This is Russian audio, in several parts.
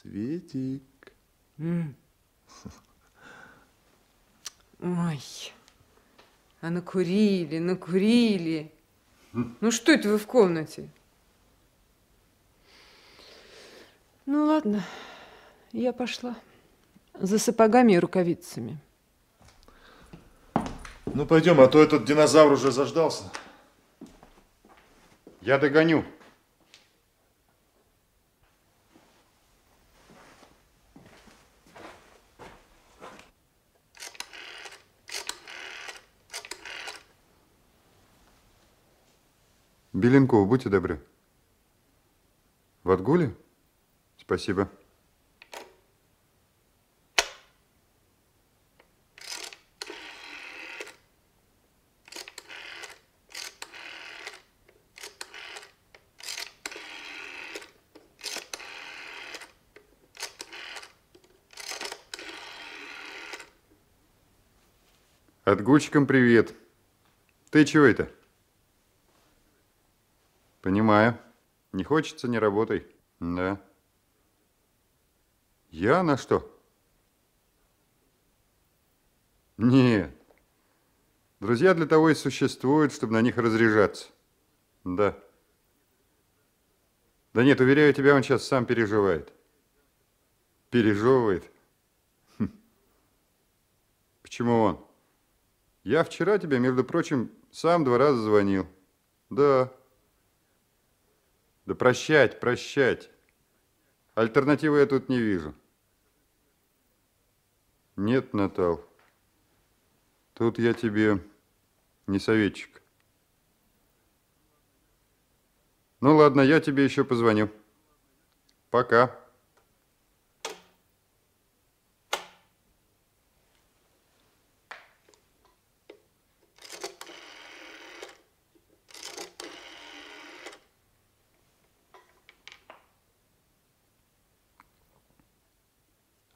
Светик. Ой, а накурили, накурили. Ну что это вы в комнате? Ну ладно, я пошла за сапогами и рукавицами. Ну, пойдем, а то этот динозавр уже заждался. Я догоню. Беленков, будьте добры. В отгуле? Спасибо. Отгульщикам привет. Ты чего это? Понимаю. Не хочется, не работай. Да. Я на что? Нет. Друзья для того и существуют, чтобы на них разряжаться. Да. Да нет, уверяю тебя, он сейчас сам переживает. Пережевывает? Хм. Почему он? Я вчера тебе, между прочим, сам два раза звонил. Да. Да прощать, прощать. Альтернативы я тут не вижу. Нет, Натал. Тут я тебе не советчик. Ну ладно, я тебе еще позвоню. Пока.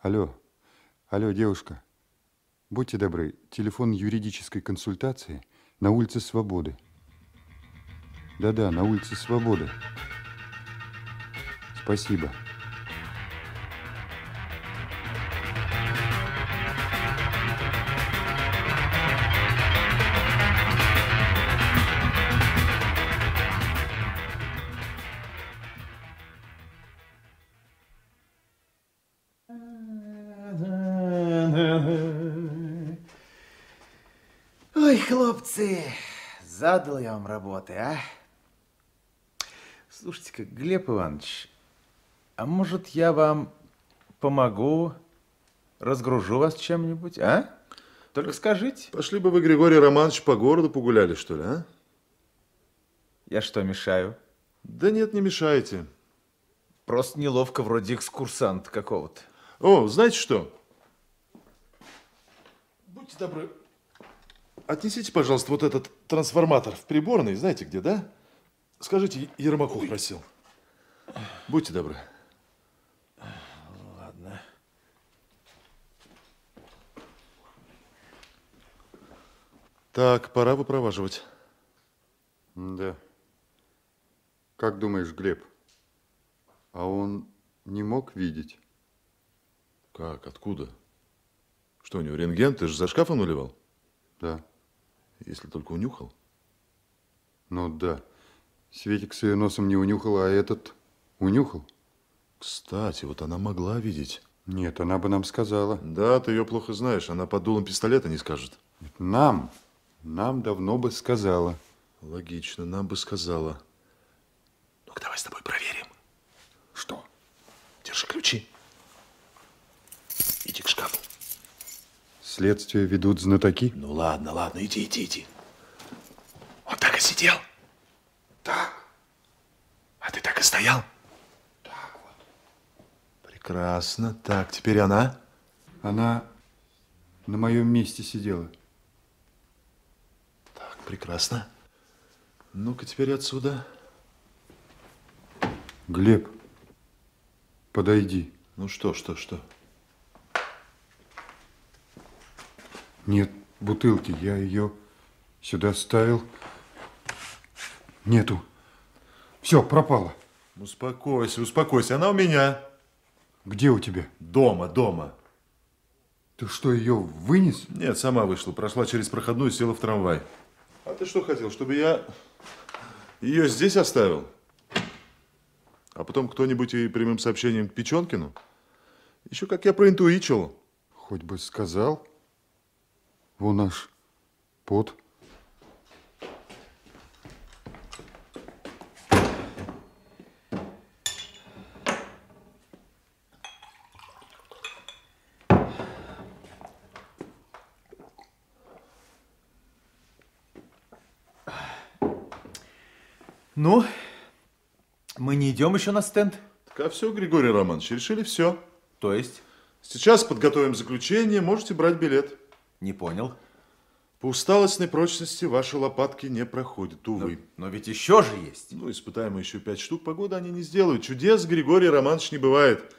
Алло, алло, девушка. Будьте добры, телефон юридической консультации на улице Свободы. Да-да, на улице Свободы. Спасибо. Ой, хлопцы, задал я вам работы, а? Слушайте-ка, Глеб Иванович, а может я вам помогу, разгружу вас чем-нибудь, а? Только скажите. Пошли бы вы, Григорий Романович, по городу погуляли, что ли, а? Я что, мешаю? Да нет, не мешаете. Просто неловко, вроде экскурсанта какого-то. О, знаете что? Будьте добры, отнесите, пожалуйста, вот этот трансформатор в приборной, знаете где, да? Скажите, Ермаков просил. Будьте добры. Ладно. Так, пора выпроваживать. Да. Как думаешь, Глеб, а он не мог видеть? Как, откуда? Что у него, рентген? Ты же за шкафом наливал? Да. Если только унюхал. Ну да. Светик с ее носом не унюхал, а этот унюхал. Кстати, вот она могла видеть. Нет, она бы нам сказала. Да, ты ее плохо знаешь. Она под дулом пистолета не скажет. Нам, нам давно бы сказала. Логично, нам бы сказала. Ну-ка, давай с тобой проверим. Что? Держи ключи. Иди к шкафу. Следствие ведут знатоки? Ну ладно, ладно, иди, иди, иди. Он так и сидел. Так. А ты так и стоял? Так вот. Прекрасно. Так, теперь она. Она на моем месте сидела. Так, прекрасно. Ну-ка теперь отсюда. Глеб, подойди. Ну что, что, что? Нет бутылки, я ее сюда ставил. Нету. Все, пропало. Успокойся, успокойся. Она у меня. Где у тебя? Дома, дома. Ты что, ее вынес? Нет, сама вышла, прошла через проходную и села в трамвай. А ты что хотел, чтобы я ее здесь оставил? А потом кто-нибудь и прямым сообщением к Печенкину? Еще как я проинтуичил. Хоть бы сказал. Вон наш пот. Ну, мы не идем еще на стенд? Так а все, Григорий Романович, решили все. То есть? Сейчас подготовим заключение, можете брать билет. Не понял. По усталостной прочности ваши лопатки не проходят, увы. Но ведь еще же есть. Ну, испытаем еще пять штук, погода они не сделают. Чудес, Григорий Романович, не бывает.